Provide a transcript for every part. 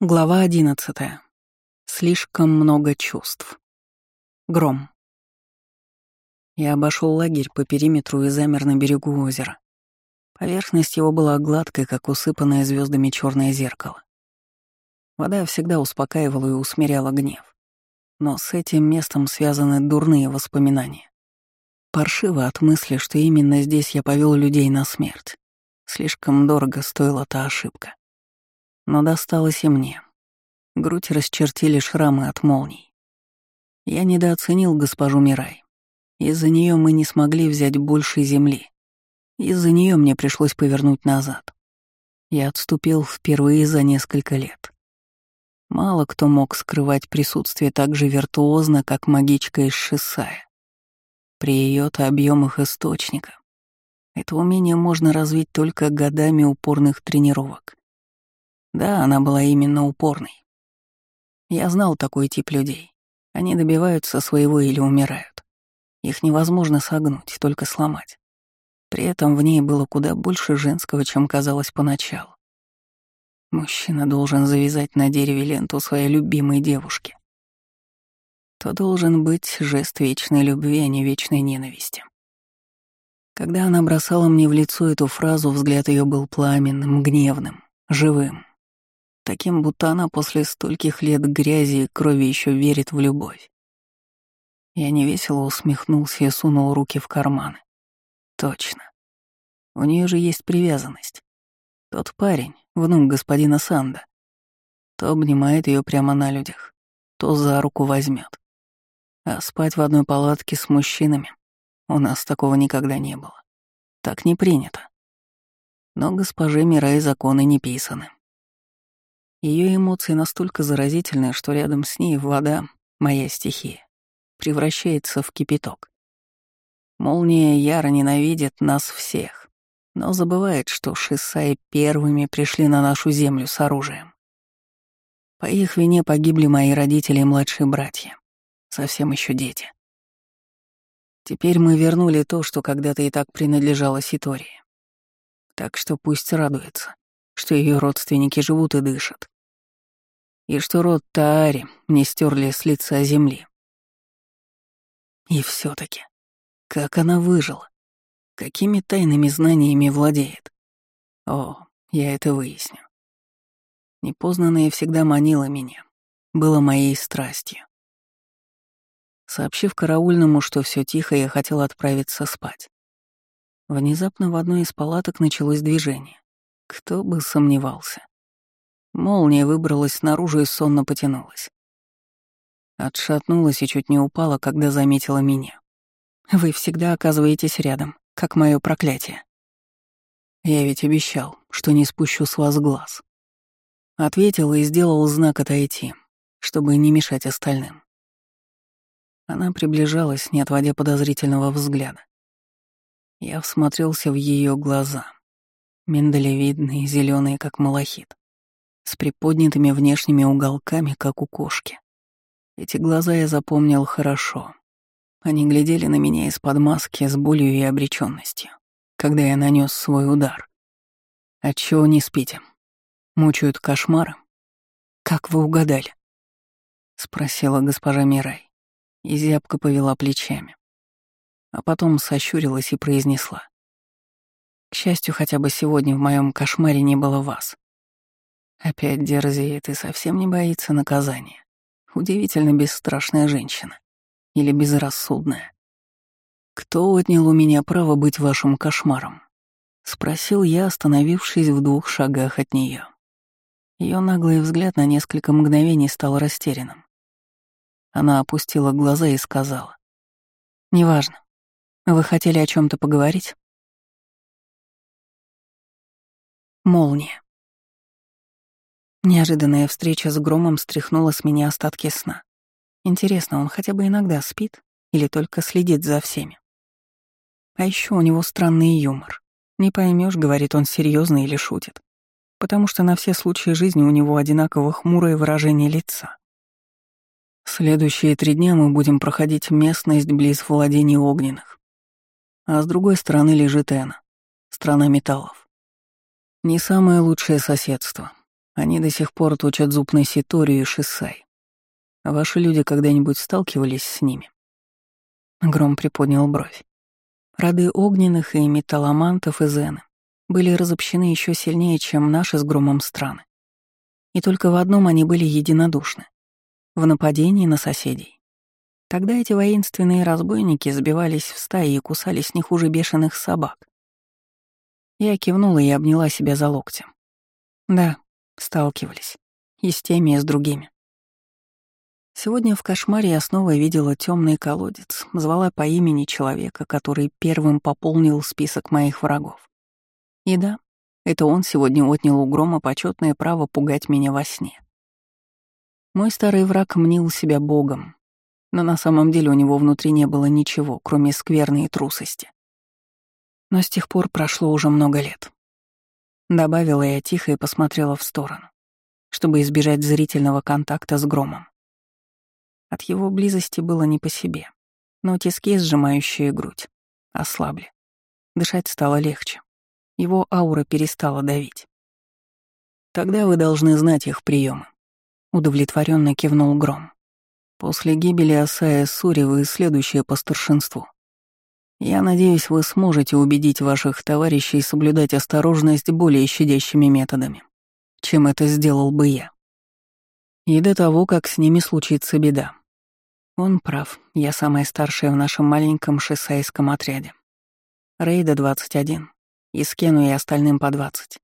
Глава одиннадцатая. Слишком много чувств. Гром. Я обошел лагерь по периметру и замер на берегу озера. Поверхность его была гладкой, как усыпанное звездами черное зеркало. Вода всегда успокаивала и усмиряла гнев. Но с этим местом связаны дурные воспоминания. Паршиво от мысли, что именно здесь я повел людей на смерть. Слишком дорого стоила та ошибка. Но досталось и мне. Грудь расчертили шрамы от молний. Я недооценил госпожу Мирай. Из-за нее мы не смогли взять больше земли. Из-за нее мне пришлось повернуть назад. Я отступил впервые за несколько лет. Мало кто мог скрывать присутствие так же виртуозно, как магичка из Шисая. При ее-то объемах источника. Это умение можно развить только годами упорных тренировок. Да, она была именно упорной. Я знал такой тип людей. Они добиваются своего или умирают. Их невозможно согнуть, только сломать. При этом в ней было куда больше женского, чем казалось поначалу. Мужчина должен завязать на дереве ленту своей любимой девушки. То должен быть жест вечной любви, а не вечной ненависти. Когда она бросала мне в лицо эту фразу, взгляд ее был пламенным, гневным, живым таким, будто она после стольких лет грязи и крови еще верит в любовь. Я невесело усмехнулся и сунул руки в карманы. Точно. У нее же есть привязанность. Тот парень, внук господина Санда, то обнимает ее прямо на людях, то за руку возьмет. А спать в одной палатке с мужчинами у нас такого никогда не было. Так не принято. Но госпоже Мирай законы не писаны. Ее эмоции настолько заразительны, что рядом с ней вода, моя стихия, превращается в кипяток. Молния яро ненавидит нас всех, но забывает, что Шисаи первыми пришли на нашу землю с оружием. По их вине погибли мои родители и младшие братья, совсем еще дети. Теперь мы вернули то, что когда-то и так принадлежало Ситории. Так что пусть радуется, что ее родственники живут и дышат и что род Таари не стерли с лица земли. И все таки как она выжила? Какими тайными знаниями владеет? О, я это выясню. Непознанное всегда манило меня, было моей страстью. Сообщив караульному, что все тихо, я хотел отправиться спать. Внезапно в одной из палаток началось движение. Кто бы сомневался. Молния выбралась наружу и сонно потянулась. Отшатнулась и чуть не упала, когда заметила меня. «Вы всегда оказываетесь рядом, как мое проклятие». «Я ведь обещал, что не спущу с вас глаз». Ответил и сделал знак отойти, чтобы не мешать остальным. Она приближалась, не отводя подозрительного взгляда. Я всмотрелся в ее глаза, миндалевидные, зеленые, как малахит с приподнятыми внешними уголками, как у кошки. Эти глаза я запомнил хорошо. Они глядели на меня из-под маски с болью и обреченностью, когда я нанес свой удар. Отчего не спите? Мучают кошмары? Как вы угадали? Спросила госпожа Мирай, и зябко повела плечами. А потом сощурилась и произнесла. К счастью, хотя бы сегодня в моем кошмаре не было вас. Опять дерзеет и совсем не боится наказания. Удивительно бесстрашная женщина. Или безрассудная. «Кто отнял у меня право быть вашим кошмаром?» — спросил я, остановившись в двух шагах от нее. Ее наглый взгляд на несколько мгновений стал растерянным. Она опустила глаза и сказала. «Неважно. Вы хотели о чем то поговорить?» Молния. Неожиданная встреча с Громом стряхнула с меня остатки сна. Интересно, он хотя бы иногда спит или только следит за всеми? А еще у него странный юмор. Не поймешь, говорит он серьезно или шутит. Потому что на все случаи жизни у него одинаково хмурое выражение лица. Следующие три дня мы будем проходить местность близ владений огненных. А с другой стороны лежит Эна, страна металлов. Не самое лучшее соседство, Они до сих пор точат зуб на Ситорию и Шисай. Ваши люди когда-нибудь сталкивались с ними?» Гром приподнял бровь. Роды огненных и металломантов и зены были разобщены еще сильнее, чем наши с громом страны. И только в одном они были единодушны — в нападении на соседей. Тогда эти воинственные разбойники сбивались в стаи и кусались не хуже бешеных собак. Я кивнула и обняла себя за локтем. Да, сталкивались. И с теми, и с другими. Сегодня в кошмаре я снова видела темный колодец, звала по имени человека, который первым пополнил список моих врагов. И да, это он сегодня отнял у грома почетное право пугать меня во сне. Мой старый враг мнил себя богом, но на самом деле у него внутри не было ничего, кроме скверной трусости. Но с тех пор прошло уже много лет. Добавила я тихо и посмотрела в сторону, чтобы избежать зрительного контакта с громом. От его близости было не по себе, но тиски, сжимающие грудь, ослабли. Дышать стало легче. Его аура перестала давить. Тогда вы должны знать их приемы. Удовлетворенно кивнул Гром. После гибели Асая Сури вы следующее по старшинству. Я надеюсь, вы сможете убедить ваших товарищей соблюдать осторожность более щадящими методами, чем это сделал бы я. И до того, как с ними случится беда. Он прав, я самая старшая в нашем маленьком шессайском отряде. Рейда 21, и Скену и остальным по 20.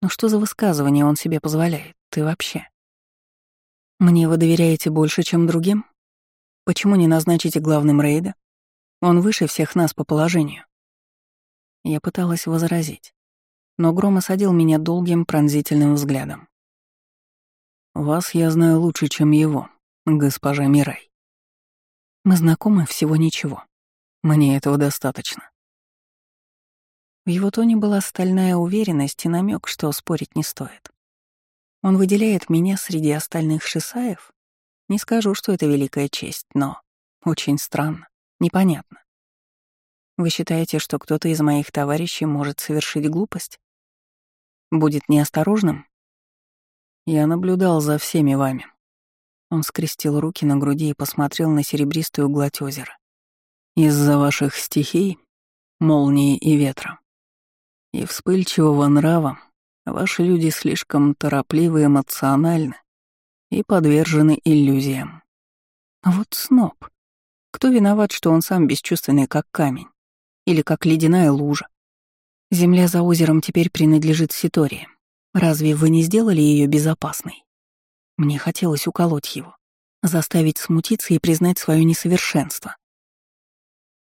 Но что за высказывание он себе позволяет? Ты вообще? Мне вы доверяете больше, чем другим? Почему не назначите главным рейда? Он выше всех нас по положению. Я пыталась возразить, но Гром осадил меня долгим пронзительным взглядом. «Вас я знаю лучше, чем его, госпожа Мирай. Мы знакомы всего ничего. Мне этого достаточно. В его тоне была стальная уверенность и намек, что спорить не стоит. Он выделяет меня среди остальных шисаев? Не скажу, что это великая честь, но очень странно, непонятно. Вы считаете, что кто-то из моих товарищей может совершить глупость? Будет неосторожным? Я наблюдал за всеми вами, он скрестил руки на груди и посмотрел на серебристую гладь озера. «Из-за ваших стихий, молнии и ветра, и вспыльчивого нрава, ваши люди слишком торопливы, эмоциональны и подвержены иллюзиям. Вот сноб. Кто виноват, что он сам бесчувственный, как камень? Или как ледяная лужа? Земля за озером теперь принадлежит Ситории. Разве вы не сделали ее безопасной? Мне хотелось уколоть его, заставить смутиться и признать свое несовершенство.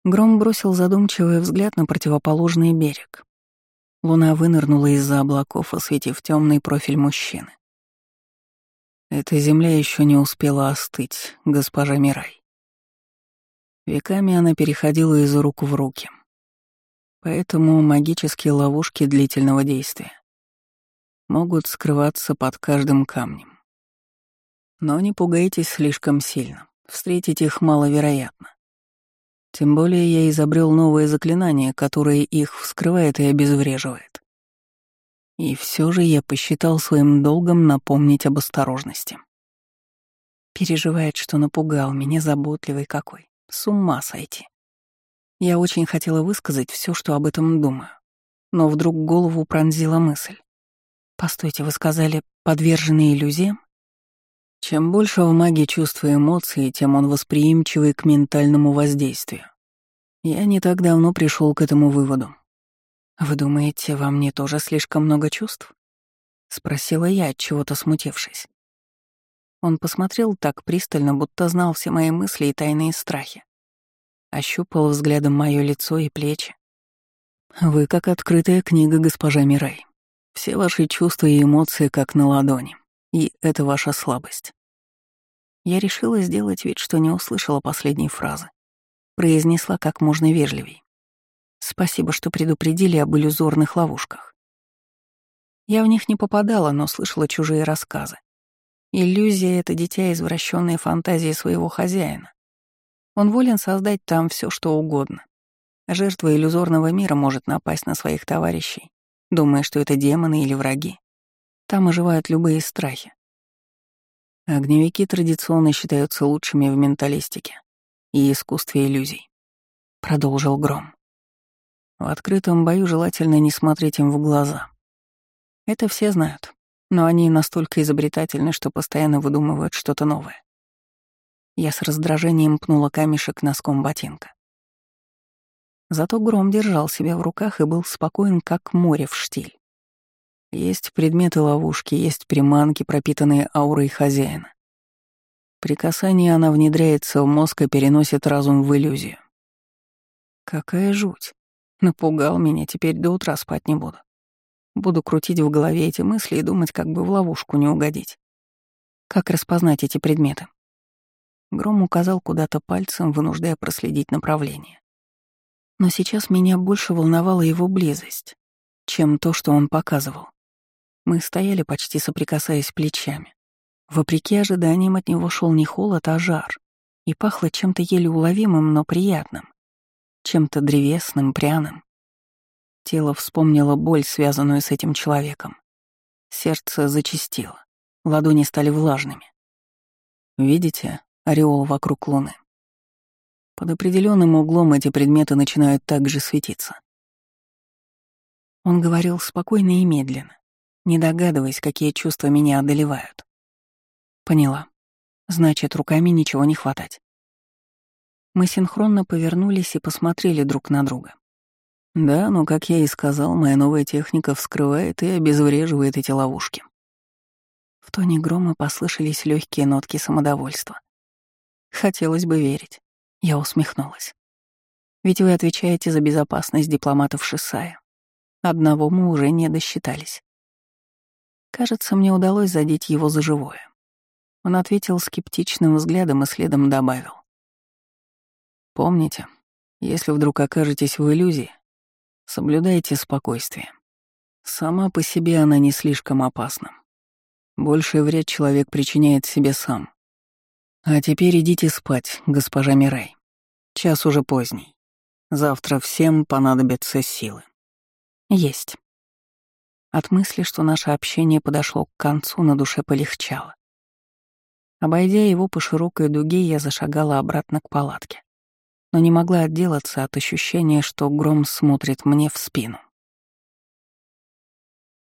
Гром бросил задумчивый взгляд на противоположный берег. Луна вынырнула из-за облаков, осветив темный профиль мужчины. Эта земля еще не успела остыть, госпожа Мирай. Веками она переходила из рук в руки. Поэтому магические ловушки длительного действия могут скрываться под каждым камнем. Но не пугайтесь слишком сильно. Встретить их маловероятно. Тем более я изобрел новое заклинание, которое их вскрывает и обезвреживает. И все же я посчитал своим долгом напомнить об осторожности. Переживает, что напугал меня, заботливый какой. С ума сойти. Я очень хотела высказать все, что об этом думаю. Но вдруг голову пронзила мысль. «Постойте, вы сказали, подвержены иллюзиям?» Чем больше в маге чувства эмоций, тем он восприимчивый к ментальному воздействию. Я не так давно пришел к этому выводу. «Вы думаете, во мне тоже слишком много чувств?» — спросила я, от чего-то смутившись. Он посмотрел так пристально, будто знал все мои мысли и тайные страхи. Ощупал взглядом мое лицо и плечи. «Вы как открытая книга, госпожа Мирай. Все ваши чувства и эмоции как на ладони. И это ваша слабость. Я решила сделать вид, что не услышала последней фразы. Произнесла как можно вежливей. Спасибо, что предупредили об иллюзорных ловушках. Я в них не попадала, но слышала чужие рассказы. Иллюзия — это дитя извращенной фантазии своего хозяина. Он волен создать там все, что угодно. Жертва иллюзорного мира может напасть на своих товарищей, думая, что это демоны или враги. Там оживают любые страхи. Огневики традиционно считаются лучшими в менталистике и искусстве иллюзий. Продолжил Гром. В открытом бою желательно не смотреть им в глаза. Это все знают, но они настолько изобретательны, что постоянно выдумывают что-то новое. Я с раздражением пнула камешек носком ботинка. Зато Гром держал себя в руках и был спокоен, как море в штиль. Есть предметы-ловушки, есть приманки, пропитанные аурой хозяина. При касании она внедряется в мозг и переносит разум в иллюзию. Какая жуть. Напугал меня, теперь до утра спать не буду. Буду крутить в голове эти мысли и думать, как бы в ловушку не угодить. Как распознать эти предметы? Гром указал куда-то пальцем, вынуждая проследить направление. Но сейчас меня больше волновала его близость, чем то, что он показывал. Мы стояли почти соприкасаясь плечами. Вопреки ожиданиям от него шел не холод, а жар, и пахло чем-то еле уловимым, но приятным, чем-то древесным, пряным. Тело вспомнило боль, связанную с этим человеком. Сердце зачастило, ладони стали влажными. Видите ореол вокруг луны? Под определенным углом эти предметы начинают также светиться. Он говорил спокойно и медленно, не догадываясь, какие чувства меня одолевают. Поняла. Значит, руками ничего не хватать. Мы синхронно повернулись и посмотрели друг на друга. Да, но, как я и сказал, моя новая техника вскрывает и обезвреживает эти ловушки. В тоне грома послышались легкие нотки самодовольства. Хотелось бы верить. Я усмехнулась. Ведь вы отвечаете за безопасность дипломатов Шисая. Одного мы уже не досчитались. Кажется, мне удалось задеть его за живое. Он ответил скептичным взглядом и следом добавил. «Помните, если вдруг окажетесь в иллюзии, соблюдайте спокойствие. Сама по себе она не слишком опасна. Больший вред человек причиняет себе сам. А теперь идите спать, госпожа Мирай. Час уже поздний. Завтра всем понадобятся силы. Есть. От мысли, что наше общение подошло к концу, на душе полегчало. Обойдя его по широкой дуге, я зашагала обратно к палатке, но не могла отделаться от ощущения, что гром смотрит мне в спину.